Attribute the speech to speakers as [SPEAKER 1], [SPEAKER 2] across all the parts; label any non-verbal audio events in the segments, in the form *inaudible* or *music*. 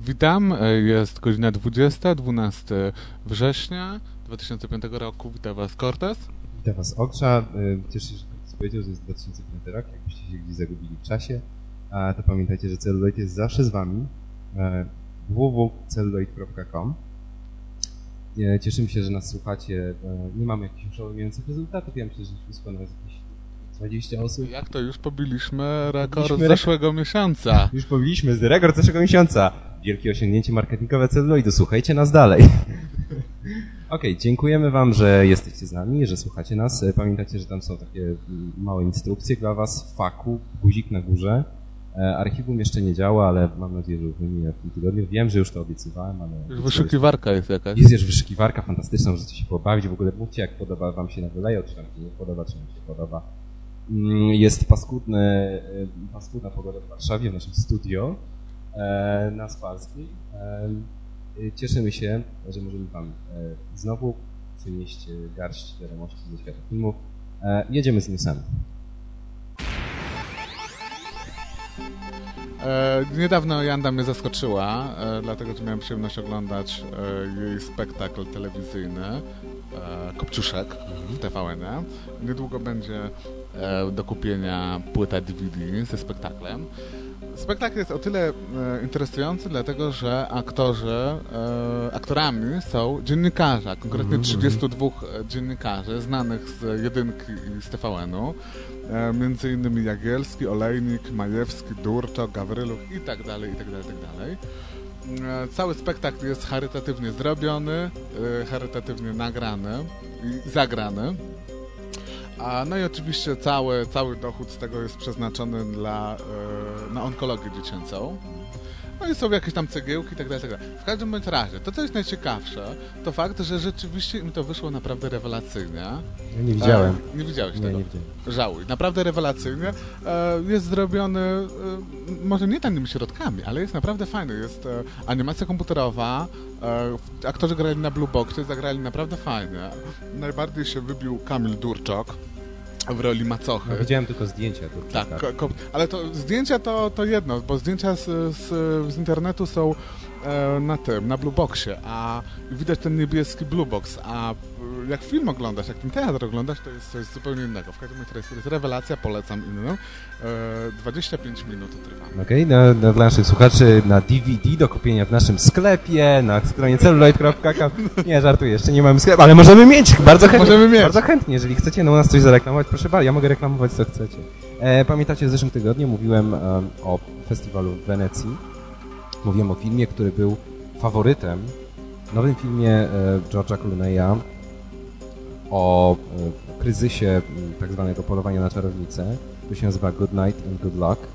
[SPEAKER 1] Witam, e, jest godzina 20, 12 września 2005 roku. Witam Was Cortez.
[SPEAKER 2] Witam Was Okrza. E, cieszę się, że Cortez powiedział, że jest 2005 rok. Jakbyście się gdzieś zagubili w czasie, to pamiętajcie, że Celluloid jest zawsze z Wami. E, www.celluloid.com Cieszymy się, że nas słuchacie. Nie mamy jakichś przełamujących rezultatów. Ja myślę, że już nas jakieś 20 osób.
[SPEAKER 1] Jak to już pobiliśmy rekord pobiliśmy zeszłego miesiąca.
[SPEAKER 2] Już pobiliśmy rekord zeszłego miesiąca. Wielkie osiągnięcie marketingowe celuloidu. Słuchajcie nas dalej. *laughs* Ok, dziękujemy Wam, że jesteście z nami, że słuchacie nas. Pamiętajcie, że tam są takie małe instrukcje dla Was, faku, guzik na górze. E, archiwum jeszcze nie działa, ale mam nadzieję, że wymienię w tym tygodniu. Wiem, że już to obiecywałem, ale...
[SPEAKER 1] Wyszukiwarka jest jakaś.
[SPEAKER 2] Jest już wyszukiwarka fantastyczna, możecie się pobawić. W ogóle mówcie, jak podoba Wam się na wylejo, czy tam się nie podoba, czy Wam się podoba. Mm, jest paskudny, e, paskudna pogoda w Warszawie, w naszym studio e, na Spalskiej. E, cieszymy się, że możemy Wam znowu przynieść garść wiadomości ze świata filmów. Jedziemy z newsami.
[SPEAKER 1] E, niedawno Janda mnie zaskoczyła, e, dlatego że miałem przyjemność oglądać e, jej spektakl telewizyjny Kopciuszek w TVN. Niedługo będzie do kupienia płyta DVD ze spektaklem. Spektakl jest o tyle e, interesujący, dlatego że aktorzy, e, aktorami są dziennikarze, konkretnie 32 mhm, mhm. dziennikarzy znanych z jedynki i z TVN-u. E, między innymi Jagielski, Olejnik, Majewski, Durczok, Gawryluch i tak dalej, i tak dalej, i tak dalej. Cały spektakl jest charytatywnie zrobiony, charytatywnie nagrany i zagrany. A, no i oczywiście cały, cały dochód z tego jest przeznaczony dla, e, na onkologię dziecięcą. No i są jakieś tam cegiełki i tak dalej, tak dalej. W każdym bądź razie, to co jest najciekawsze, to fakt, że rzeczywiście im to wyszło naprawdę rewelacyjnie.
[SPEAKER 2] Ja nie widziałem.
[SPEAKER 1] E, nie widziałeś nie, tego? Nie widziałem. Żałuj. Naprawdę rewelacyjnie. E, jest zrobiony, e, może nie tanimi środkami, ale jest naprawdę fajny. Jest e, animacja komputerowa, e, aktorzy grali na Blue Boxie, zagrali naprawdę fajnie. Najbardziej się wybił Kamil Durczok w roli macochy. No,
[SPEAKER 2] widziałem tylko zdjęcia.
[SPEAKER 1] Tak, ale to zdjęcia to, to jedno, bo zdjęcia z, z, z internetu są na tym, na Blue Boxie, a widać ten niebieski Blue Box, a jak film oglądasz, jak ten teatr oglądasz, to jest coś zupełnie innego. W każdym razie to jest rewelacja, polecam innym. E, 25 minut trwa.
[SPEAKER 2] Okej, okay, no, dla naszych słuchaczy na DVD do kupienia w naszym sklepie, na stronie celluloid.com. Nie, żartuję, jeszcze nie mamy sklepu, ale możemy mieć, bardzo chętnie. Możemy mieć. Bardzo chętnie, jeżeli chcecie no, u nas coś zareklamować, proszę bardzo, ja mogę reklamować co chcecie. E, pamiętacie, w zeszłym tygodniu mówiłem um, o festiwalu w Wenecji. Mówiłem o filmie, który był faworytem, nowym filmie e, George'a Clooney'a o e, kryzysie tak zwanego polowania na czarownicę. To się nazywa Good Night and Good Luck.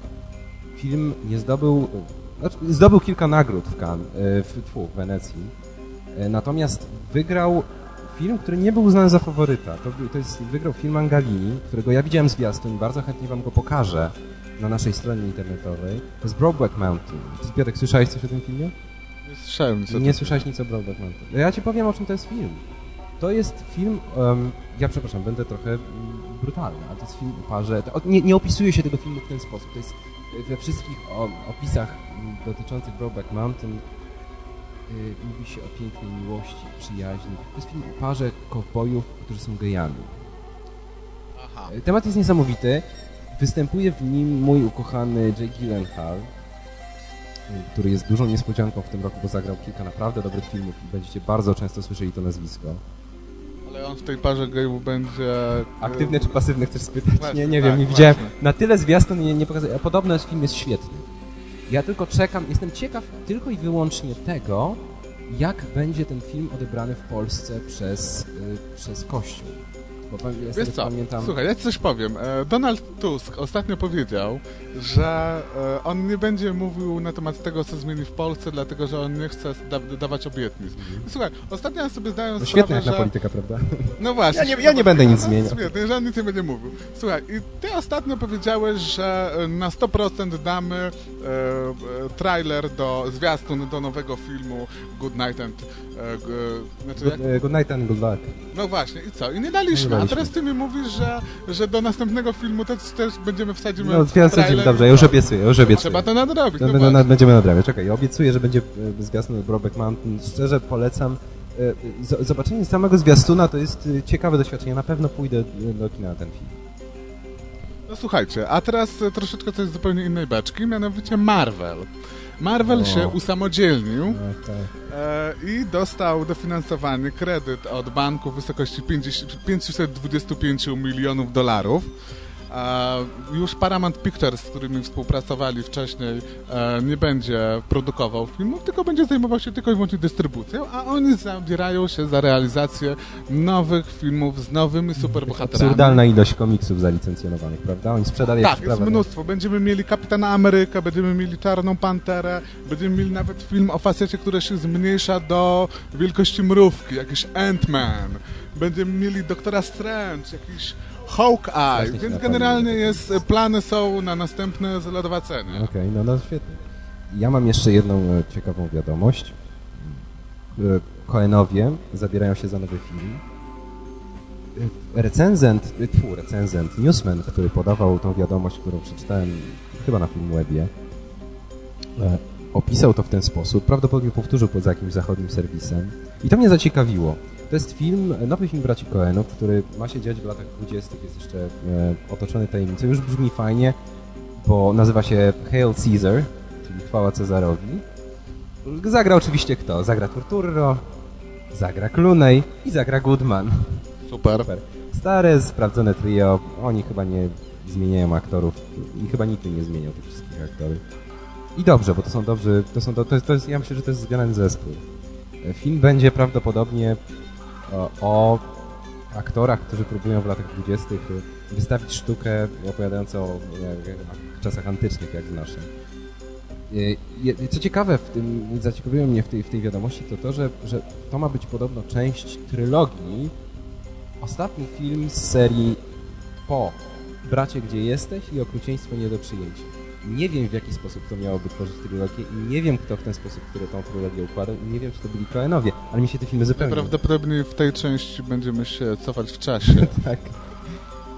[SPEAKER 2] Film nie zdobył, znaczy zdobył kilka nagród w Cannes, e, w, w Wenecji. Natomiast wygrał film, który nie był uznany za faworyta. To, to jest, wygrał film Angalini, którego ja widziałem zwiastun i bardzo chętnie wam go pokażę na naszej stronie internetowej. To jest Brokeback Mountain. Piotrek, słyszałeś coś o tym filmie?
[SPEAKER 1] Nie słyszałem.
[SPEAKER 2] Co nie słyszałeś nic o Brokeback Mountain. Ja ci powiem, o czym to jest film. To jest film, um, ja przepraszam, będę trochę mm, brutalny, ale to jest film o parze, to, nie, nie opisuje się tego filmu w ten sposób. To jest we wszystkich o, opisach mm, dotyczących Brokeback Mountain y, mówi się o pięknej miłości, przyjaźni. To jest film o parze kowbojów, którzy są gejami. Aha. Temat jest niesamowity. Występuje w nim mój ukochany Jake Gyllenhaal, który jest dużą niespodzianką w tym roku, bo zagrał kilka naprawdę dobrych filmów i będziecie bardzo często słyszeli to nazwisko.
[SPEAKER 1] Ale on w tej parze gejów będzie...
[SPEAKER 2] Aktywny czy pasywny, chcesz spytać? Właśnie, nie, nie tak, wiem, nie widziałem. Na tyle zwiastun nie, nie pokazuje. Podobno film jest świetny. Ja tylko czekam, jestem ciekaw tylko i wyłącznie tego, jak będzie ten film odebrany w Polsce przez, yy, przez Kościół.
[SPEAKER 1] Bo Wiesz co, pamiętam... słuchaj, ja ci coś powiem. E, Donald Tusk ostatnio powiedział, że e, on nie będzie mówił na temat tego, co zmieni w Polsce, dlatego, że on nie chce da dawać obietnic. Mhm. Słuchaj, ostatnio ja sobie zdaję no
[SPEAKER 2] sprawę, Świetna
[SPEAKER 1] że...
[SPEAKER 2] polityka, prawda? *laughs*
[SPEAKER 1] No właśnie.
[SPEAKER 2] Ja nie, ja nie będę nic zmieniał.
[SPEAKER 1] Świetnie, że on nic nie będzie mówił. Słuchaj, i ty ostatnio powiedziałeś, że e, na 100% damy e, trailer do zwiastun do nowego filmu Good Night and... E,
[SPEAKER 2] znaczy good, jak... good Night and Good Luck.
[SPEAKER 1] No właśnie, i co? I nie daliśmy A teraz ty mi mówisz, że, że do następnego filmu też, też będziemy wsadzimy
[SPEAKER 2] No, wsadzimy, dobrze, ja już obiecuję, już obiecuję.
[SPEAKER 1] Trzeba to nadrobić. No,
[SPEAKER 2] no, będziemy nadrabiać, czekaj, obiecuję, że będzie e, zwiastun Brokeback Mountain. Szczerze polecam. E, zobaczenie samego zwiastuna to jest e, ciekawe doświadczenie. Na pewno pójdę do kina na ten film.
[SPEAKER 1] No słuchajcie, a teraz troszeczkę coś z zupełnie innej beczki, mianowicie Marvel. Marvel o. się usamodzielnił tak, tak. E, i dostał dofinansowanie, kredyt od banku w wysokości 50, 525 milionów dolarów. Już Paramount Pictures, z którymi współpracowali wcześniej, e, nie będzie produkował filmów, tylko będzie zajmował się tylko i wyłącznie dystrybucją, a oni zabierają się za realizację nowych filmów z nowymi superbohaterami.
[SPEAKER 2] Absurdalna ilość komiksów zalicencjonowanych, prawda? Oni sprzedali
[SPEAKER 1] Tak, jest mnóstwo. Będziemy mieli Kapitana Ameryka, będziemy mieli Czarną Panterę, będziemy mieli nawet film o facecie, który się zmniejsza do wielkości mrówki, jakiś Ant-Man. Będziemy mieli Doktora Strange, jakiś Hawkeye, więc generalnie jest, plany są na następne zlodowacenie.
[SPEAKER 2] Okej, okay, no, no świetnie. Ja mam jeszcze jedną e, ciekawą wiadomość. E, Koenowie zabierają się za nowy film. E, recenzent, tfu, recenzent, newsman, który podawał tą wiadomość, którą przeczytałem chyba na Filmwebie, opisał to w ten sposób, prawdopodobnie powtórzył poza jakimś zachodnim serwisem i to mnie zaciekawiło. To jest film, nowy film braci Coenów, który ma się dziać w latach 20. jest jeszcze e, otoczony tajemnicą. Już brzmi fajnie, bo nazywa się Hail Caesar, czyli chwała Cezarowi. Zagra oczywiście kto? Zagra Turturro, zagra Clooney i zagra Goodman.
[SPEAKER 1] Super. Super.
[SPEAKER 2] Stare, sprawdzone trio. Oni chyba nie zmieniają aktorów i chyba nigdy nie zmienią tych wszystkich aktorów. I dobrze, bo to są dobrzy, to są, to jest, to jest ja myślę, że to jest zgrany zespół. Film będzie prawdopodobnie o aktorach, którzy próbują w latach dwudziestych wystawić sztukę opowiadającą o czasach antycznych, jak w naszym. Co ciekawe, w tym, zaciekawiło mnie w tej, w tej wiadomości, to to, że, że to ma być podobno część trylogii. Ostatni film z serii po Bracie, gdzie jesteś i Okrucieństwo nie do przyjęcia. Nie wiem, w jaki sposób to miałoby tworzyć trylogię i nie wiem, kto w ten sposób, który tą trylogię układał i nie wiem, czy to byli Coenowie, ale mi się te filmy zupełnie...
[SPEAKER 1] Prawdopodobnie w tej części będziemy się cofać w czasie. *laughs*
[SPEAKER 2] tak.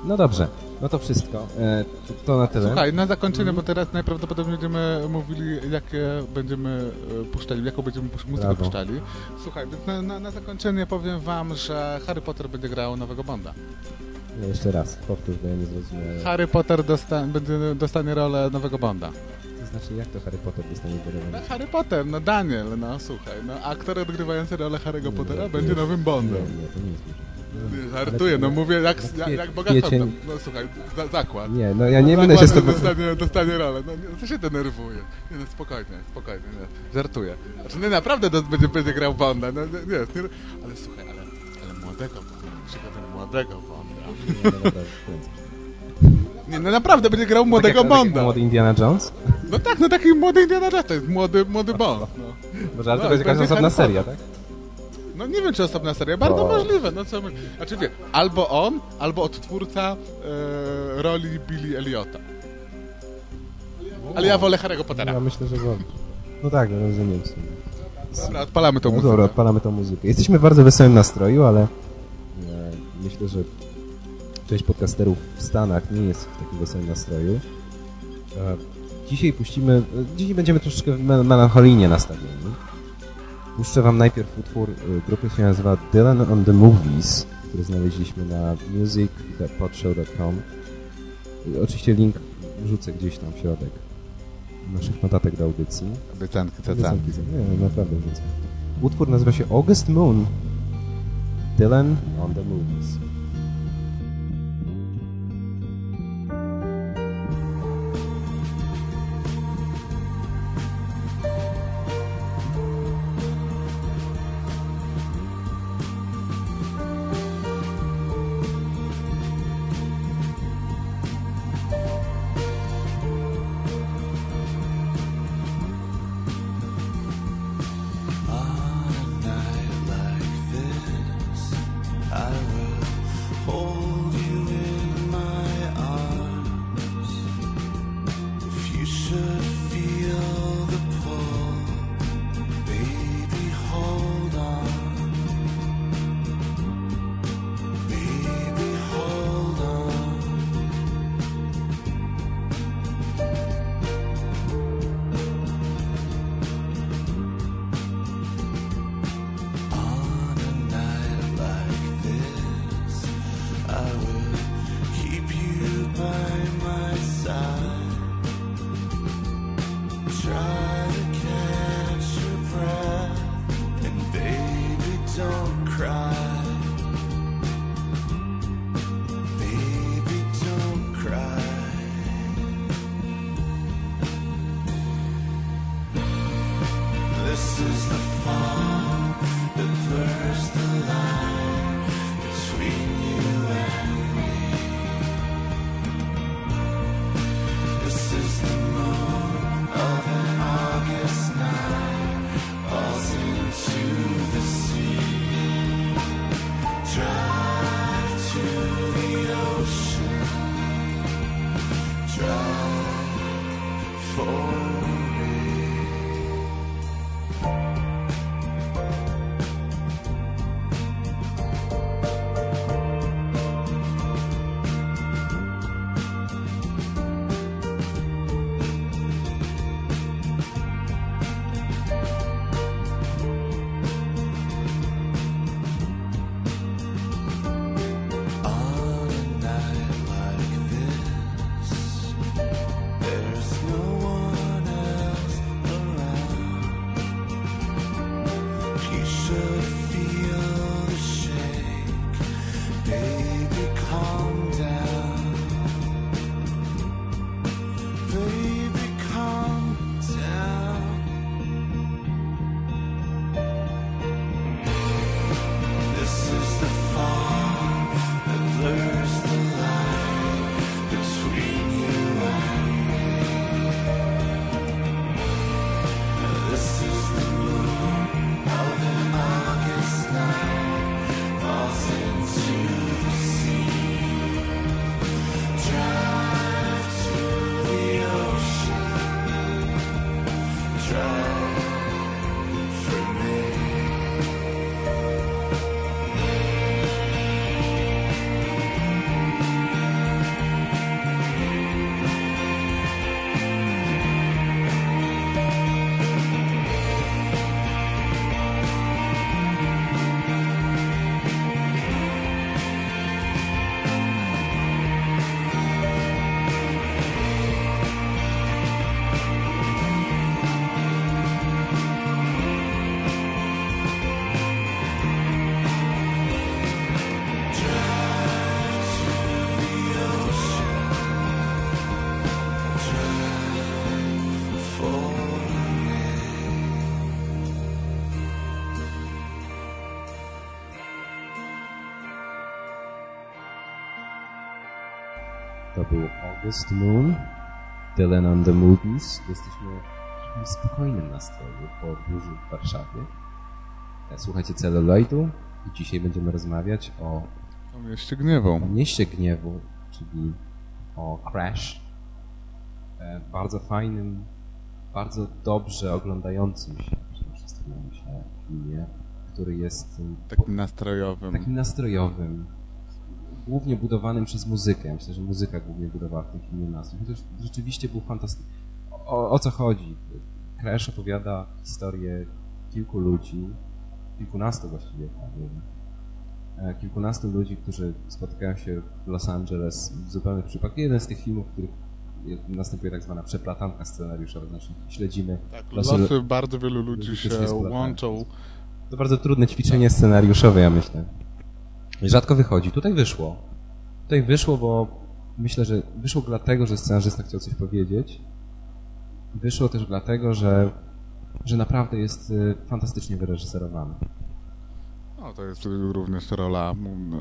[SPEAKER 2] No dobrze, no to wszystko. E, to, to, na tyle.
[SPEAKER 1] Słuchaj, na zakończenie, mm. bo teraz najprawdopodobniej będziemy mówili, jakie będziemy e, puszczali, jaką będziemy muzykę Brawo. puszczali. Słuchaj, na, na, na zakończenie powiem wam, że Harry Potter będzie grał nowego Bonda.
[SPEAKER 2] No jeszcze raz, powtórz, bo ja nie zrozumiałem.
[SPEAKER 1] Harry Potter dosta będzie, dostanie rolę nowego Bonda.
[SPEAKER 2] To znaczy, jak to Harry Potter dostanie rolę?
[SPEAKER 1] No, Harry Potter, no Daniel, no słuchaj, no aktor odgrywający rolę Harry'ego Pottera nie, będzie nowym Bondem.
[SPEAKER 2] Nie, nie, to nie jest
[SPEAKER 1] nie, żartuję, no mówię jak, jak, jak bogato. No słuchaj, za, zakład.
[SPEAKER 2] Nie, no ja nie będę się z tobą...
[SPEAKER 1] Dostanie, dostanie rolę. No, no to się denerwuje. Nie, no spokojnie, spokojnie, nie. Żartuję. Znaczy, nie, naprawdę do, będzie, będzie grał Bonda. No, nie, nie, ale słuchaj, ale, ale młodego Bonda, przykład młodego Bonda. Nie, no naprawdę będzie grał młodego tak Bonda.
[SPEAKER 2] Młody Indiana Jones?
[SPEAKER 1] No tak, no taki młody Indiana Jones, to jest młody, młody Bond. No.
[SPEAKER 2] Może ale to no, będzie jakaś osobna seria, tak?
[SPEAKER 1] No nie wiem, czy osobna seria, bardzo możliwe. No co my... Znaczy wie, albo on, albo odtwórca e, roli Billy Eliota. Ale ja wolę Harry'ego Pottera.
[SPEAKER 2] Ja myślę, że wolę. No tak, no rozumiem
[SPEAKER 1] Dobra, odpalamy tą no muzykę.
[SPEAKER 2] Dobra, odpalamy tą muzykę. Jesteśmy w bardzo wesołym nastroju, ale myślę, że część podcasterów w Stanach nie jest w takim wesołym nastroju. Dzisiaj puścimy, dzisiaj będziemy troszeczkę melancholijnie nastawieni. Puszczę wam najpierw utwór, y, grupy się nazywa Dylan on the Movies, który znaleźliśmy na music.podshow.com. Oczywiście link wrzucę gdzieś tam w środek naszych notatek do audycji.
[SPEAKER 1] Obiecanki, cacanki.
[SPEAKER 2] Nie, naprawdę Utwór nazywa się August Moon Dylan on the movies. for August Moon, Dylan on the Movies. Jesteśmy w spokojnym nastroju po burzy w Warszawie. E, słuchajcie celuloidu i dzisiaj będziemy rozmawiać o...
[SPEAKER 1] O mieście gniewu. O
[SPEAKER 2] mieście gniewu, czyli o Crash. E, bardzo fajnym, bardzo dobrze oglądającym się przede wszystkim filmie, który jest...
[SPEAKER 1] Takim nastrojowym.
[SPEAKER 2] Takim nastrojowym, głównie budowanym przez muzykę. Myślę, że muzyka głównie budowała w tym filmie nastrój. Chociaż rzeczywiście był fantastyczny. O, o co chodzi? Crash opowiada historię kilku ludzi, kilkunastu właściwie, e, kilkunastu ludzi, którzy spotykają się w Los Angeles w zupełnych przypadkach. Jeden z tych filmów, w których następuje tak zwana przeplatanka scenariuszowa, znaczy śledzimy
[SPEAKER 1] tak, losy, losy bardzo wielu ludzi się łączą.
[SPEAKER 2] To bardzo trudne ćwiczenie scenariuszowe, ja myślę. Rzadko wychodzi. Tutaj wyszło. Tutaj wyszło, bo myślę, że wyszło dlatego, że scenarzysta chciał coś powiedzieć. Wyszło też dlatego, że, że naprawdę jest y, fantastycznie wyreżyserowany.
[SPEAKER 1] No, to jest również rola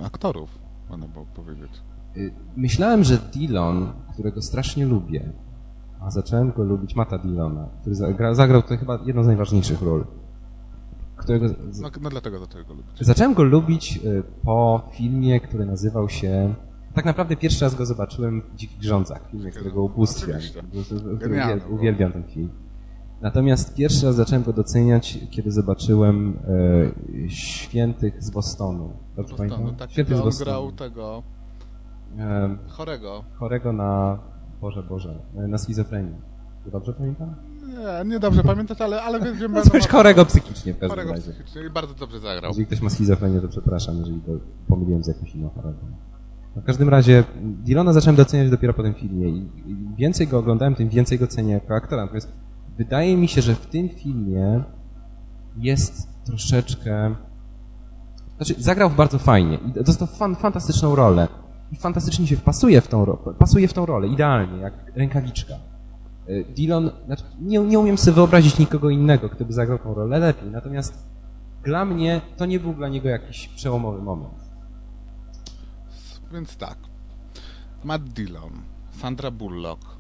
[SPEAKER 1] aktorów, można było powiedzieć.
[SPEAKER 2] Y, myślałem, że Dillon, którego strasznie lubię, a zacząłem go lubić, Mata Dillona, który zagrał, zagrał tutaj chyba jedną z najważniejszych ról
[SPEAKER 1] którego... No, no dlatego zacząłem go lubić.
[SPEAKER 2] Zacząłem go lubić y, po filmie, który nazywał się... Tak naprawdę pierwszy raz go zobaczyłem w Dzikich Grzącach, filmie, którego ubóstwiam. Uwielbiam ten film. Natomiast pierwszy raz zacząłem go doceniać, kiedy zobaczyłem e, Świętych z Bostonu.
[SPEAKER 1] Dobrze Bostonu, pamiętam? Tak, Świętych z Bostonu. grał tego e, chorego.
[SPEAKER 2] Chorego na... Boże, Boże, na schizofrenię. Dobrze pamiętam?
[SPEAKER 1] Nie, nie dobrze pamiętać, ale, ale wiem, wiem...
[SPEAKER 2] No, coś chorego psychicznie w każdym
[SPEAKER 1] chorego
[SPEAKER 2] razie.
[SPEAKER 1] psychicznie i bardzo dobrze zagrał.
[SPEAKER 2] Jeżeli ktoś ma schizofrenię, to przepraszam, jeżeli to pomyliłem z jakimś inną chorobą. No, w każdym razie Dylona zacząłem doceniać dopiero po tym filmie i im więcej go oglądałem, tym więcej go cenię jako aktora. Natomiast wydaje mi się, że w tym filmie jest troszeczkę... Znaczy, zagrał bardzo fajnie i dostał fan, fantastyczną rolę. I fantastycznie się wpasuje w tą, pasuje w tą rolę, idealnie, jak rękawiczka. Dillon, znaczy nie, nie umiem sobie wyobrazić nikogo innego, kto by zagrał tą rolę lepiej, natomiast dla mnie to nie był dla niego jakiś przełomowy moment.
[SPEAKER 1] Więc tak. Matt Dillon, Sandra Bullock,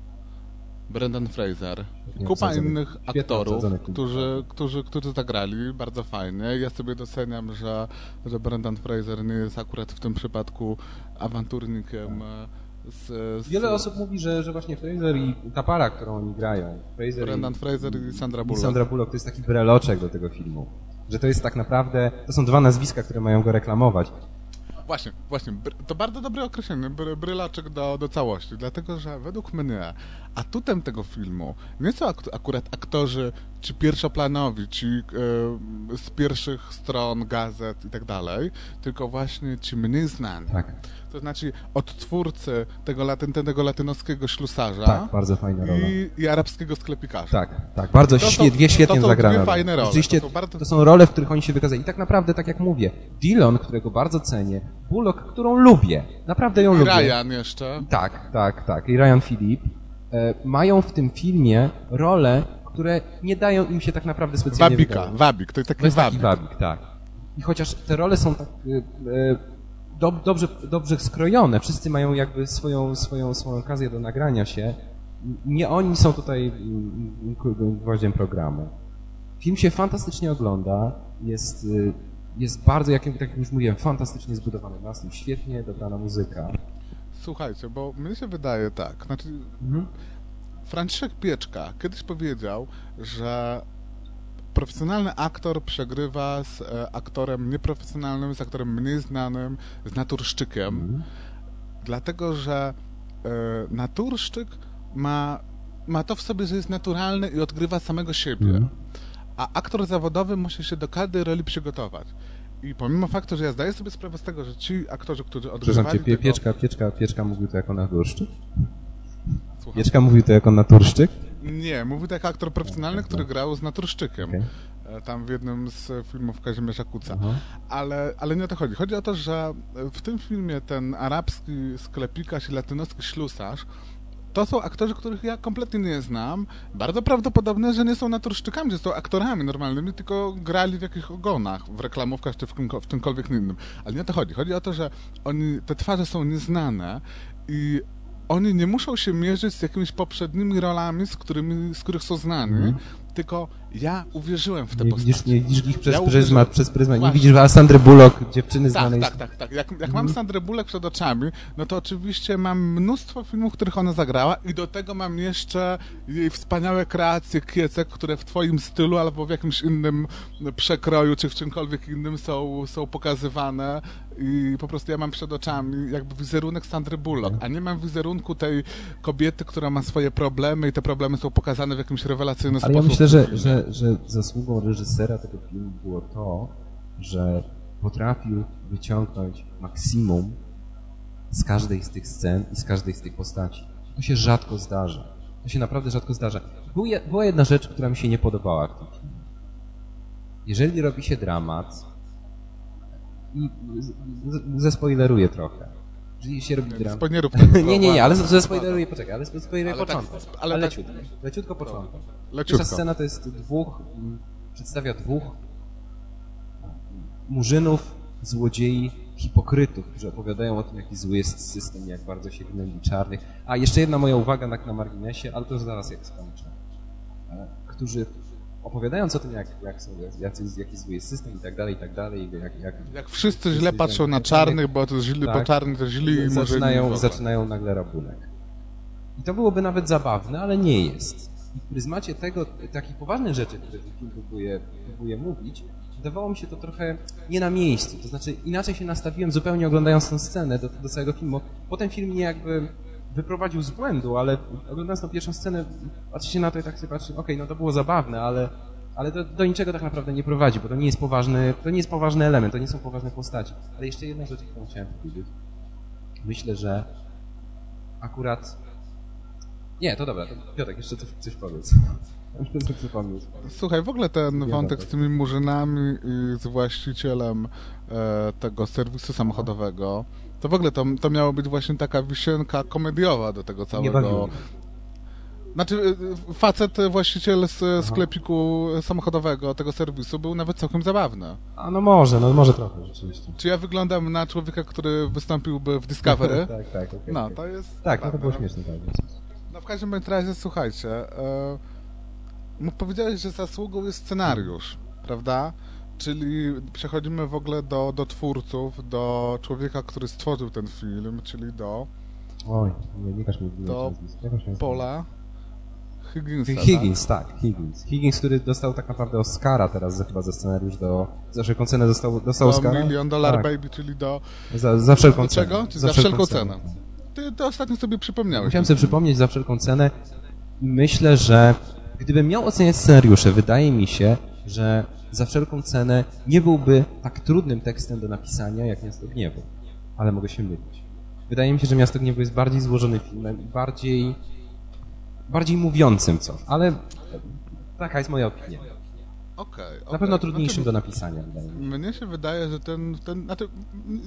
[SPEAKER 1] Brendan Fraser, kupa innych aktorów, którzy, którzy, którzy zagrali bardzo fajnie. Ja sobie doceniam, że, że Brendan Fraser nie jest akurat w tym przypadku awanturnikiem. Z,
[SPEAKER 2] z... Wiele osób mówi, że, że właśnie Fraser i ta para, którą oni grają, Fraser
[SPEAKER 1] Brendan i, Fraser i Sandra Bullock.
[SPEAKER 2] I Sandra Bullock to jest taki breloczek do tego filmu. Że to jest tak naprawdę, to są dwa nazwiska, które mają go reklamować.
[SPEAKER 1] Właśnie, właśnie. To bardzo dobre określenie, brylaczek do, do całości, dlatego że według mnie atutem tego filmu nie są ak akurat aktorzy ci pierwszoplanowi, ci e, z pierwszych stron gazet i tak dalej, tylko właśnie ci mniej znani. Tak. To znaczy odtwórcy tego, latyn, tego latynoskiego ślusarza
[SPEAKER 2] tak, bardzo fajna rola.
[SPEAKER 1] I, i arabskiego sklepikarza.
[SPEAKER 2] Tak, tak. Bardzo świe, dwie świetnie to
[SPEAKER 1] są
[SPEAKER 2] zagrane.
[SPEAKER 1] Dwie fajne role.
[SPEAKER 2] Rzeczywiście to, bardzo... to, są role, w których oni się wykazali. I tak naprawdę, tak jak mówię, Dillon, którego bardzo cenię, Bullock, którą lubię. Naprawdę ją
[SPEAKER 1] I
[SPEAKER 2] lubię.
[SPEAKER 1] Ryan jeszcze.
[SPEAKER 2] Tak, tak, tak. I Ryan Phillip e, mają w tym filmie role, które nie dają im się tak naprawdę specjalnie
[SPEAKER 1] Wabika, wabik, to jest taki to jest wabik.
[SPEAKER 2] Taki wabik, tak. I chociaż te role są tak e, e do, dobrze, dobrze skrojone, wszyscy mają jakby swoją, swoją, swoją okazję do nagrania się, nie oni są tutaj gwoździem programu. Film się fantastycznie ogląda, jest, y, jest bardzo, jak, tak jak już mówiłem, fantastycznie zbudowany nastrój, świetnie dobrana muzyka.
[SPEAKER 1] Słuchajcie, bo mnie się wydaje tak, znaczy mhm. Franciszek Pieczka kiedyś powiedział, że profesjonalny aktor przegrywa z e, aktorem nieprofesjonalnym, z aktorem mniej znanym, z naturszczykiem, mm. dlatego że e, naturszczyk ma, ma to w sobie, że jest naturalny i odgrywa samego siebie, mm. a aktor zawodowy musi się do każdej roli przygotować. I pomimo faktu, że ja zdaję sobie sprawę z tego, że ci aktorzy, którzy odgrywali...
[SPEAKER 2] Przepraszam cię, Pieczka, Pieczka, Pieczka mówił to jako naturszczyk? Pieczka mówił to jako naturszczyk?
[SPEAKER 1] Nie, mówił tak aktor profesjonalny, który grał z Naturszczykiem. Okay. Tam w jednym z filmów Kazimierza Kuca. Ale, ale nie o to chodzi. Chodzi o to, że w tym filmie ten arabski sklepikarz i latynoski ślusarz to są aktorzy, których ja kompletnie nie znam. Bardzo prawdopodobne, że nie są naturszczykami, że są aktorami normalnymi, tylko grali w jakichś ogonach, w reklamówkach czy w, w czymkolwiek innym. Ale nie o to chodzi. Chodzi o to, że oni, te twarze są nieznane i oni nie muszą się mierzyć z jakimiś poprzednimi rolami, z, którymi, z których są znani, mm. tylko ja uwierzyłem w te
[SPEAKER 2] nie
[SPEAKER 1] postacie.
[SPEAKER 2] Widzisz, nie widzisz ich przez ja pryzmat, przez pryzmat. Nie widzisz Alessandry Bullock, dziewczyny
[SPEAKER 1] tak,
[SPEAKER 2] znanej.
[SPEAKER 1] Tak, tak, tak. Jak, jak mam mhm. Sandrę Bullock przed oczami, no to oczywiście mam mnóstwo filmów, w których ona zagrała i do tego mam jeszcze jej wspaniałe kreacje kiecek, które w twoim stylu albo w jakimś innym przekroju, czy w czymkolwiek innym są, są pokazywane i po prostu ja mam przed oczami jakby wizerunek Sandry Bullock, a nie mam wizerunku tej kobiety, która ma swoje problemy i te problemy są pokazane w jakimś rewelacyjny
[SPEAKER 2] Ale
[SPEAKER 1] sposób.
[SPEAKER 2] ja myślę, że, że, że zasługą reżysera tego filmu było to, że potrafił wyciągnąć maksimum z każdej z tych scen i z każdej z tych postaci. To się rzadko zdarza. To się naprawdę rzadko zdarza. Była jedna rzecz, która mi się nie podobała w tym filmie. Jeżeli robi się dramat, i zespoileruję trochę. Jeżeli się robi dramat... *laughs* nie, nie, nie, ale zespoileruję, poczekaj, ale zespoileruję ale tak, początek. Tak, ale, leciutko, leciutko początek. Pierwsza scena to jest dwóch, przedstawia dwóch murzynów, złodziei, hipokrytów, którzy opowiadają o tym, jaki zły jest system, jak bardzo się gnębi czarnych. A jeszcze jedna moja uwaga na, na marginesie, ale to już zaraz jak skończę. E, którzy opowiadając o tym, jak, jak są, jak, jaki zły jest system i tak dalej, i tak dalej. Jak, jak,
[SPEAKER 1] jak wszyscy źle patrzą na czarnych, bo to źli, tak, bo czarni to źli i
[SPEAKER 2] zaczynają, zaczynają nagle rabunek. I to byłoby nawet zabawne, ale nie jest. I w pryzmacie tego, takich poważnych rzeczy, które ten film próbuje, próbuje mówić, wydawało mi się to trochę nie na miejscu. To znaczy inaczej się nastawiłem zupełnie oglądając tę scenę do, do całego filmu. Potem film mnie jakby wyprowadził z błędu, ale oglądając tą pierwszą scenę, patrzy się na to i tak sobie patrzy, okej, okay, no to było zabawne, ale, ale to do niczego tak naprawdę nie prowadzi, bo to nie jest poważny, to nie jest poważny element, to nie są poważne postaci. Ale jeszcze jedna rzecz, którą chciałem powiedzieć. Myślę, że akurat... Nie, to dobra, to Piotrek, jeszcze coś, coś powiedz. *laughs*
[SPEAKER 1] Słuchaj, w ogóle ten wątek z tymi murzynami i z właścicielem e, tego serwisu samochodowego, to w ogóle to, to miało być właśnie taka wisienka komediowa do tego całego... Znaczy, y, facet, właściciel z sklepiku samochodowego, tego serwisu, był nawet całkiem zabawny.
[SPEAKER 2] A no może, no może trochę rzeczywiście.
[SPEAKER 1] Czy ja wyglądam na człowieka, który wystąpiłby w Discovery? *laughs*
[SPEAKER 2] tak, tak, okay,
[SPEAKER 1] No, to jest...
[SPEAKER 2] Tak, no to było śmieszne, tak.
[SPEAKER 1] No w każdym razie, słuchajcie, e, powiedziałeś, że zasługą jest scenariusz, prawda? Czyli przechodzimy w ogóle do, do twórców, do człowieka, który stworzył ten film, czyli do...
[SPEAKER 2] Oj, nie, nie każ mi
[SPEAKER 1] Do Pola Higginsa,
[SPEAKER 2] Higgins, tak? tak, Higgins. Higgins, który dostał tak naprawdę Oscara teraz za, chyba za scenariusz do... Za wszelką cenę dostał, dostał
[SPEAKER 1] do
[SPEAKER 2] Oscara?
[SPEAKER 1] Million Dollar tak. Baby, czyli do...
[SPEAKER 2] Za, za wszelką
[SPEAKER 1] do
[SPEAKER 2] cenę.
[SPEAKER 1] Czego? Za, za wszelką, cenę. cenę. Ty to ostatnio sobie przypomniałeś.
[SPEAKER 2] Chciałem sobie przypomnieć za wszelką cenę. Myślę, że gdybym miał oceniać scenariusze, wydaje mi się, że za wszelką cenę nie byłby tak trudnym tekstem do napisania jak Miasto Gniewu. Ale mogę się mylić. Wydaje mi się, że Miasto Gniewu jest bardziej złożony filmem, bardziej, bardziej mówiącym coś, ale taka jest moja opinia.
[SPEAKER 1] Okay,
[SPEAKER 2] okay. Na pewno trudniejszym znaczy, do napisania.
[SPEAKER 1] Mnie się wydaje, że ten, ten znaczy,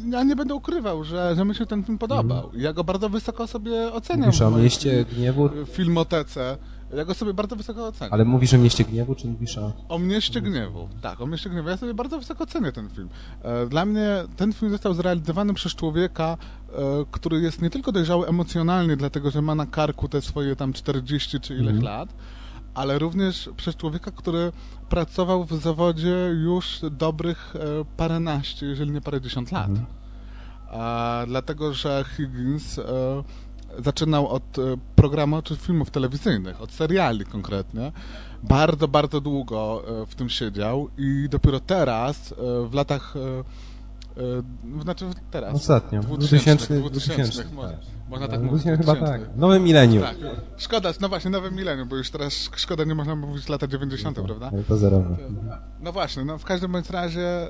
[SPEAKER 1] ja nie będę ukrywał, że, że mi się ten film podobał. Mm. Ja go bardzo wysoko sobie oceniam.
[SPEAKER 2] Mówisz o Mieście Gniewu?
[SPEAKER 1] W filmotece. Ja go sobie bardzo wysoko oceniam.
[SPEAKER 2] Ale mówisz o Mieście Gniewu, czy mówisz o...
[SPEAKER 1] O Mieście Gniewu, tak, o Mieście Gniewu. Ja sobie bardzo wysoko cenię ten film. E, dla mnie ten film został zrealizowany przez człowieka, e, który jest nie tylko dojrzały emocjonalnie, dlatego że ma na karku te swoje tam 40 czy ileś mm. lat, ale również przez człowieka, który pracował w zawodzie już dobrych e, paręnaście, jeżeli nie parędziesiąt lat. Mhm. A, dlatego, że Higgins zaczynał od e, programu czy filmów telewizyjnych, od seriali konkretnie. Bardzo, bardzo długo e, w tym siedział i dopiero teraz, e, w latach e, znaczy teraz.
[SPEAKER 2] Ostatnio. 2000, 2000,
[SPEAKER 1] można, można tak mówić.
[SPEAKER 2] Chyba tak. Nowe milenium. Tak.
[SPEAKER 1] Szkoda, no właśnie, nowe milenium, bo już teraz szkoda nie można mówić lata 90, no, prawda?
[SPEAKER 2] To zerowe.
[SPEAKER 1] No właśnie, no w każdym bądź razie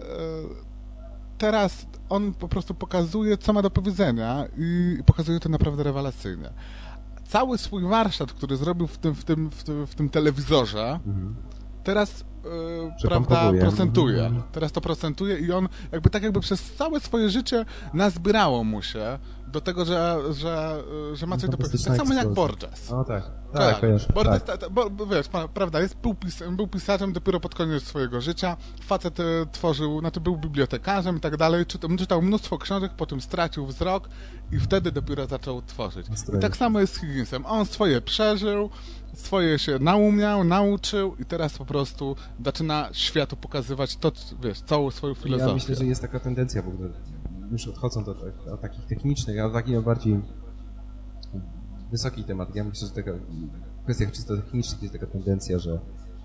[SPEAKER 1] teraz on po prostu pokazuje, co ma do powiedzenia i pokazuje to naprawdę rewelacyjnie. Cały swój warsztat, który zrobił w tym, w tym, w tym, w tym telewizorze, mhm. teraz yy, prawda, procentuje. Mhm. Teraz to procentuje i on jakby tak jakby przez całe swoje życie nazbierało mu się do tego, że, że, że ma coś do powiedzenia. Tak samo jak Borges.
[SPEAKER 2] O tak. Tak, tak,
[SPEAKER 1] Borges, tak. Ta, bo, wiesz, prawda, jest, był, pis, był pisarzem dopiero pod koniec swojego życia. Facet e, tworzył, znaczy był bibliotekarzem i tak dalej, czytał, czytał mnóstwo książek, potem stracił wzrok i wtedy dopiero zaczął tworzyć. I tak samo jest z Higginsem. On swoje przeżył, swoje się naumiał, nauczył i teraz po prostu zaczyna światu pokazywać to, wiesz, całą swoją filozofię.
[SPEAKER 2] Ja myślę, że jest taka tendencja w ogóle już odchodząc od, od takich technicznych, a taki bardziej wysoki temat. Ja myślę, że taka, w kwestiach czysto technicznych jest taka tendencja, że,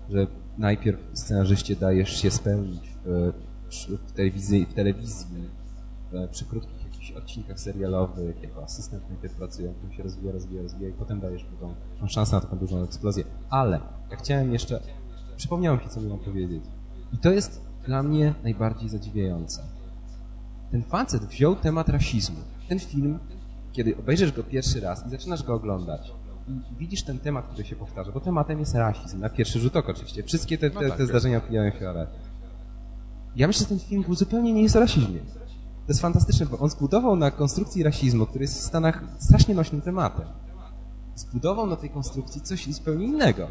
[SPEAKER 2] że najpierw scenarzyście dajesz się spełnić w, w telewizji, w telewizji przy krótkich jakichś odcinkach serialowych, jako asystent najpierw pracują, potem się rozwija, rozwija, rozwija i potem dajesz mu tą szansę na taką dużą eksplozję. Ale ja chciałem jeszcze, przypomniałem się, co miałem powiedzieć. I to jest dla mnie najbardziej zadziwiające ten facet wziął temat rasizmu. Ten film, kiedy obejrzysz go pierwszy raz i zaczynasz go oglądać, i widzisz ten temat, który się powtarza, bo tematem jest rasizm, na pierwszy rzut oka oczywiście. Wszystkie te, te, no tak, te zdarzenia odbijają się, ale... Ja myślę, że ten film zupełnie nie jest o rasizmie. To jest fantastyczne, bo on zbudował na konstrukcji rasizmu, który jest w Stanach strasznie nośnym tematem. Zbudował na tej konstrukcji coś zupełnie innego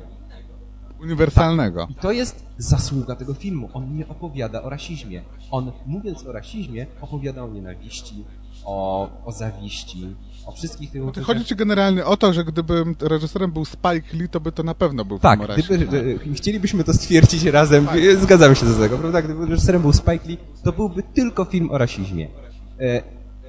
[SPEAKER 1] uniwersalnego.
[SPEAKER 2] I to jest zasługa tego filmu. On nie opowiada o rasizmie. On, mówiąc o rasizmie, opowiada o nienawiści, o, o zawiści, o wszystkich tych...
[SPEAKER 1] No chodzi ci generalnie o to, że gdyby reżyserem był Spike Lee, to by to na pewno był
[SPEAKER 2] tak,
[SPEAKER 1] film o rasizmie.
[SPEAKER 2] Gdyby, chcielibyśmy to stwierdzić razem, tak. zgadzamy się do tego, prawda? Gdyby reżyserem był Spike Lee, to byłby tylko film o rasizmie. E,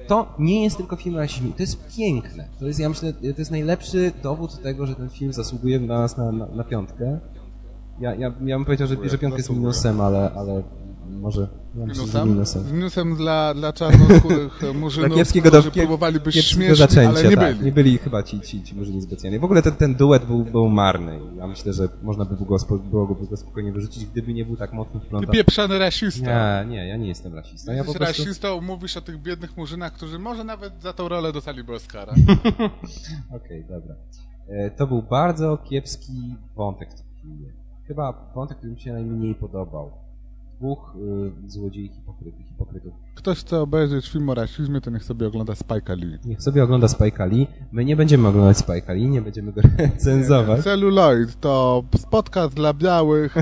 [SPEAKER 2] to nie jest tylko film o rasizmie, to jest piękne. To jest, ja myślę, to jest najlepszy dowód tego, że ten film zasługuje na nas na, na, na piątkę. Ja, ja, ja bym powiedział, że, że piątka jest minusem, ale, ale może...
[SPEAKER 1] Minusem? minusem? Minusem dla, dla czarnoskórych *laughs* murzynów, kiepskiego którzy do, próbowali być śmieszni, zaczęcia, ale nie tak, byli.
[SPEAKER 2] Nie byli chyba ci, ci, ci murzyni specjalnie. W ogóle ten, ten duet był, był marny. Ja myślę, że można by było, było go spokojnie wyrzucić, gdyby nie był tak mocno wplątany.
[SPEAKER 1] Ty pieprzony rasista.
[SPEAKER 2] Nie, nie, ja nie jestem rasistą.
[SPEAKER 1] Ja
[SPEAKER 2] Jesteś
[SPEAKER 1] prostu... rasistą, mówisz o tych biednych murzynach, którzy może nawet za tą rolę dostaliby Oscara. *laughs*
[SPEAKER 2] Okej, okay, dobra. E, to był bardzo kiepski wątek w tym filmie chyba wątek, który mi się najmniej podobał. dwóch y, złodziei hipokrytów, hipokrytów.
[SPEAKER 1] Ktoś chce obejrzeć film o rasizmie, to niech sobie ogląda Spike'a Lee.
[SPEAKER 2] Niech sobie ogląda Spike'a Lee. My nie będziemy oglądać Spike'a Lee, nie będziemy go *laughs* recenzować.
[SPEAKER 1] Celluloid to podcast dla białych,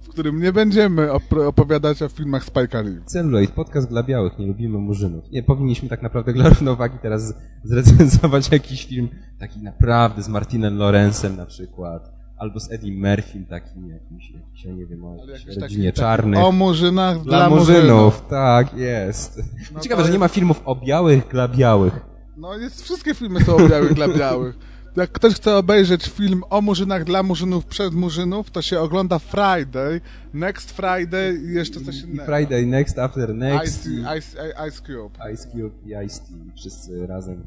[SPEAKER 1] w którym nie będziemy opowiadać o filmach Spike'a Lee.
[SPEAKER 2] Celluloid, podcast dla białych, nie lubimy murzynów. Nie, powinniśmy tak naprawdę dla równowagi teraz zrecenzować *laughs* jakiś film taki naprawdę z Martinem Lorenzem na przykład albo z Eddie Murphy takim jakimś, jakiś, ja nie wiem, o rodzinie czarnej.
[SPEAKER 1] O murzynach
[SPEAKER 2] dla, dla murzynów. murzynów. Tak, jest. No Ciekawe, że nie ma filmów o białych dla białych.
[SPEAKER 1] No jest, wszystkie filmy są o białych dla białych. Jak ktoś chce obejrzeć film o murzynach dla murzynów przez murzynów, to się ogląda Friday, Next Friday i jeszcze coś innego.
[SPEAKER 2] Friday, Next After Next.
[SPEAKER 1] Ice, Ice, Ice Cube.
[SPEAKER 2] Ice Cube i Ice T. Wszyscy razem.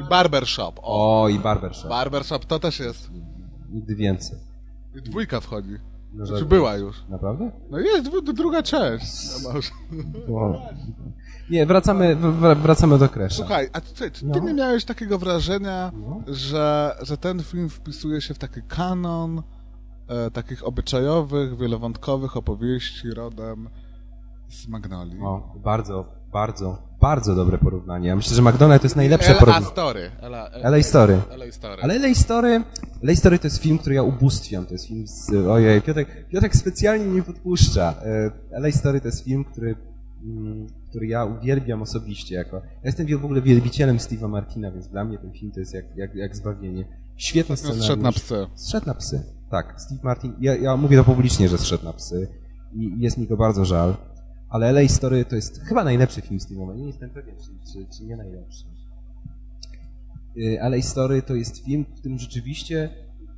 [SPEAKER 1] I Barbershop.
[SPEAKER 2] O. o, i Barbershop.
[SPEAKER 1] Barbershop to też jest.
[SPEAKER 2] Nigdy więcej.
[SPEAKER 1] I dwójka wchodzi. No, Czy była już?
[SPEAKER 2] Naprawdę?
[SPEAKER 1] No jest druga część. No,
[SPEAKER 2] Nie, wracamy, wracamy do Kresza.
[SPEAKER 1] Słuchaj, a ty, ty no. nie miałeś takiego wrażenia, no. że, że ten film wpisuje się w taki kanon e, takich obyczajowych, wielowątkowych opowieści rodem z Magnolii?
[SPEAKER 2] O, bardzo, bardzo, bardzo dobre porównanie. Ja myślę, że McDonald's to jest najlepsze porównanie.
[SPEAKER 1] Story.
[SPEAKER 2] LA, LA Story. LA Story. Ale LA Story, LA Story to jest film, który ja ubóstwiam. To jest film z... Ojej, Piotrek, Piotrek specjalnie nie podpuszcza. E, LA Story to jest film, który, mm, który ja uwielbiam osobiście. Jako, ja jestem w ogóle wielbicielem Steve'a Martina, więc dla mnie ten film to jest jak, jak, jak zbawienie. Świetny scenariusz.
[SPEAKER 1] Zszedł na psy.
[SPEAKER 2] Zszedł na psy, tak. Steve Martin, ja, ja mówię to publicznie, że zszedł na psy i jest mi go bardzo żal ale LA Story to jest chyba najlepszy film momencie. Nie jestem pewien, czy, czy, czy nie najlepszy. Y, LA Story to jest film, w którym rzeczywiście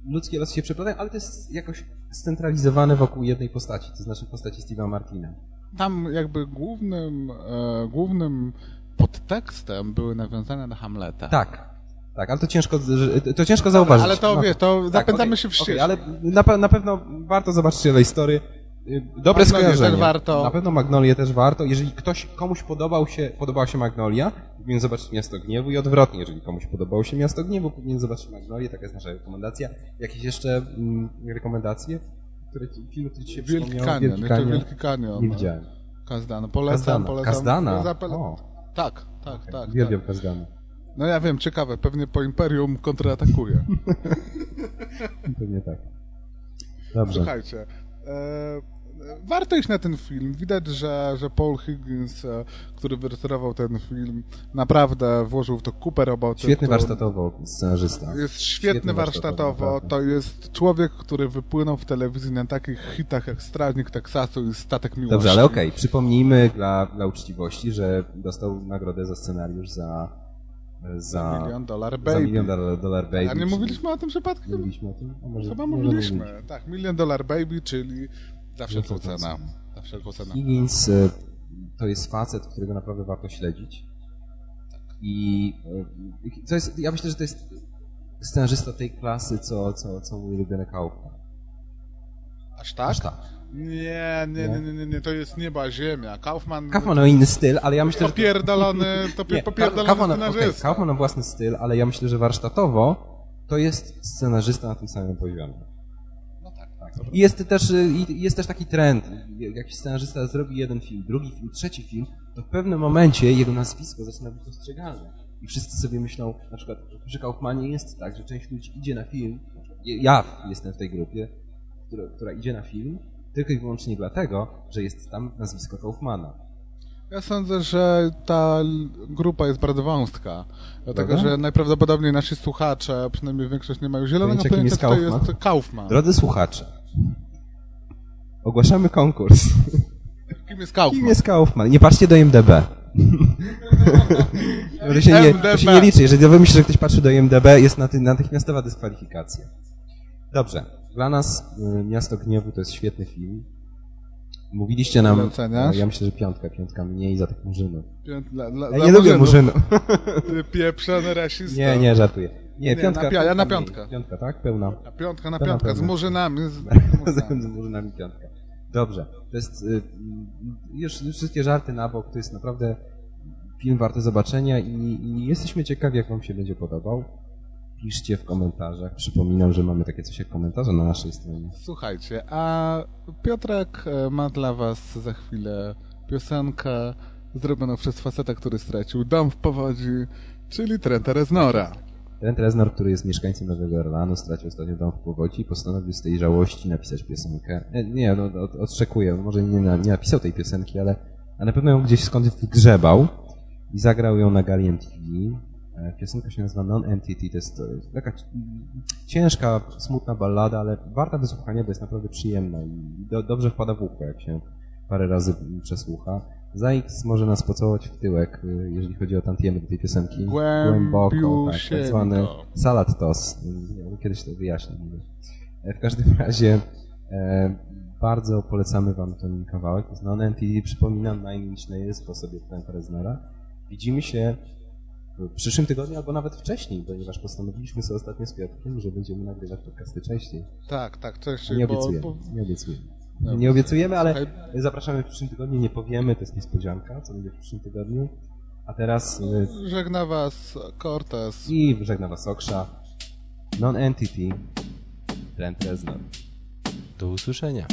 [SPEAKER 2] ludzkie losy się przeplatają, ale to jest jakoś scentralizowane wokół jednej postaci, to znaczy postaci Steve'a Martina.
[SPEAKER 1] Tam jakby głównym, e, głównym podtekstem były nawiązania na Hamleta.
[SPEAKER 2] Tak, tak, ale to ciężko, to ciężko zauważyć.
[SPEAKER 1] Ale to, no, wie, to tak, zapędzamy okay, się w ścieżkę.
[SPEAKER 2] Okay, ale na, na pewno warto zobaczyć LA Story. Y, dobre Magnolię skojarzenie.
[SPEAKER 1] warto.
[SPEAKER 2] Na pewno Magnolię też warto. Jeżeli ktoś, komuś podobał się, podobała się Magnolia, powinien zobaczyć Miasto Gniewu i odwrotnie. Jeżeli komuś podobało się Miasto Gniewu, powinien zobaczyć Magnolię. Taka jest nasza rekomendacja. Jakieś jeszcze mm, rekomendacje? Które, film, który ci się
[SPEAKER 1] Wielki Kanion. Wielki Kanion. Wielki Kanion.
[SPEAKER 2] Nie widziałem.
[SPEAKER 1] Kazdana. Polecam, Kazdana. polecam.
[SPEAKER 2] Kazdana?
[SPEAKER 1] O. Tak, tak, okay. tak.
[SPEAKER 2] Uwielbiam
[SPEAKER 1] tak.
[SPEAKER 2] Kazdana.
[SPEAKER 1] No ja wiem, ciekawe. Pewnie po Imperium kontratakuje. *laughs*
[SPEAKER 2] Pewnie tak. Dobrze.
[SPEAKER 1] Słuchajcie. E warto iść na ten film. Widać, że, że Paul Higgins, e, który wyreżyserował ten film, naprawdę włożył w to kupę roboty.
[SPEAKER 2] Świetny warsztatowo scenarzysta.
[SPEAKER 1] Jest świetny, świetny warsztatowo. warsztatowo. To jest człowiek, który wypłynął w telewizji na takich hitach jak Strażnik Teksasu i Statek Miłości.
[SPEAKER 2] Dobrze, ale okej. Okay. Przypomnijmy dla, dla uczciwości, że dostał nagrodę za scenariusz za za
[SPEAKER 1] milion dolar baby.
[SPEAKER 2] Za milion dolar, baby.
[SPEAKER 1] A nie mówiliśmy o tym przypadkiem?
[SPEAKER 2] Mówiliśmy o tym?
[SPEAKER 1] Chyba mówiliśmy. mówiliśmy. Tak, milion dolar baby, czyli za wszelką cenę. Za wszelką cenę.
[SPEAKER 2] Higgins e, to jest facet, którego naprawdę warto śledzić. I e, to jest, ja myślę, że to jest scenarzysta tej klasy, co, co, co mój ulubiony Kaufman.
[SPEAKER 1] Aż tak?
[SPEAKER 2] Aż tak.
[SPEAKER 1] Nie, nie, nie, nie, nie, to jest nieba, ziemia. Kaufman...
[SPEAKER 2] Kaufman ma inny styl, ale ja myślę,
[SPEAKER 1] że... Popierdolony, to *laughs* nie, Kaufman, scenarzysta. Okay,
[SPEAKER 2] Kaufman ma własny styl, ale ja myślę, że warsztatowo to jest scenarzysta na tym samym poziomie. I jest też, y, jest też taki trend. Jak scenarzysta zrobi jeden film, drugi film, trzeci film, to w pewnym momencie jego nazwisko zaczyna być dostrzegalne. I wszyscy sobie myślą, na przykład przy Kaufmanie jest tak, że część ludzi idzie na film, ja jestem w tej grupie, która, która idzie na film, tylko i wyłącznie dlatego, że jest tam nazwisko Kaufmana.
[SPEAKER 1] Ja sądzę, że ta grupa jest bardzo wąska. Dlatego, Dobra? że najprawdopodobniej nasi słuchacze, przynajmniej większość nie mają zielonego pojęcia, kto jest Kaufman.
[SPEAKER 2] Drodzy słuchacze, ogłaszamy konkurs.
[SPEAKER 1] Kim jest Kaufman?
[SPEAKER 2] Kim jest Kaufman? Nie patrzcie do IMDB. *laughs* to, się nie, to się nie liczy. Jeżeli wy myślicie, że ktoś patrzy do IMDB, jest natychmiastowa dyskwalifikacja. Dobrze. Dla nas y, Miasto Gniewu to jest świetny film. Mówiliście nam... Ja myślę, że piątka, piątka mniej za tych murzynów. Piąt, dla, dla, ja nie lubię murzynów. *laughs*
[SPEAKER 1] Ty pieprzony rasista.
[SPEAKER 2] Nie, nie, żartuję. Nie, piątka.
[SPEAKER 1] Na, ja na piątkę.
[SPEAKER 2] Piątka, tak? Pełna.
[SPEAKER 1] Na piątka, na piątkę, z murzynami. Z, *laughs*
[SPEAKER 2] z murzynami piątka. Dobrze. To jest y, już, już wszystkie żarty na bok. To jest naprawdę film warty zobaczenia i, i jesteśmy ciekawi, jak wam się będzie podobał. piszcie w komentarzach. Przypominam, że mamy takie coś jak komentarze na naszej stronie.
[SPEAKER 1] Słuchajcie, a Piotrek e, ma dla was za chwilę piosenkę zrobioną przez faceta, który stracił dom w powodzi, czyli Trenta Reznora.
[SPEAKER 2] Trent Reznor, który jest mieszkańcem Nowego Orlanu, stracił ostatnio dom w powodzi i postanowił z tej żałości napisać piosenkę. E, nie, no, odczekuję, może nie, nie napisał tej piosenki, ale, ale na pewno ją gdzieś skądś wygrzebał i zagrał ją na Gali MTV. E, piosenka się nazywa Non-Entity, to jest taka ciężka, smutna ballada, ale warta wysłuchania, bo jest naprawdę przyjemna i do, dobrze wpada w ucho, jak się parę razy przesłucha. Zaix może nas pocałować w tyłek, y, jeżeli chodzi o tantiemy do tej piosenki.
[SPEAKER 1] Głęboko,
[SPEAKER 2] tak, tak zwany salad toss. Ja kiedyś to wyjaśnię. E, w każdym *laughs* razie e, bardzo polecamy wam ten kawałek. Jest Non-Entity, przypominam, Nine Inch Nails po sobie Trenta Reznora. Widzimy się w przyszłym tygodniu, albo nawet wcześniej, ponieważ postanowiliśmy sobie ostatnio z Piotrkiem, że będziemy nagrywać podcasty częściej.
[SPEAKER 1] Tak, tak, częściej.
[SPEAKER 2] Nie obiecujemy, bo, nie obiecujemy. No, nie obiecujemy, ale zapraszamy w przyszłym tygodniu, nie powiemy, to jest niespodzianka, co będzie w przyszłym tygodniu. A teraz...
[SPEAKER 1] Y, żegna was Cortez.
[SPEAKER 2] I żegna was Oksza. Non-Entity. Trent Reznor.
[SPEAKER 3] Do usłyszenia.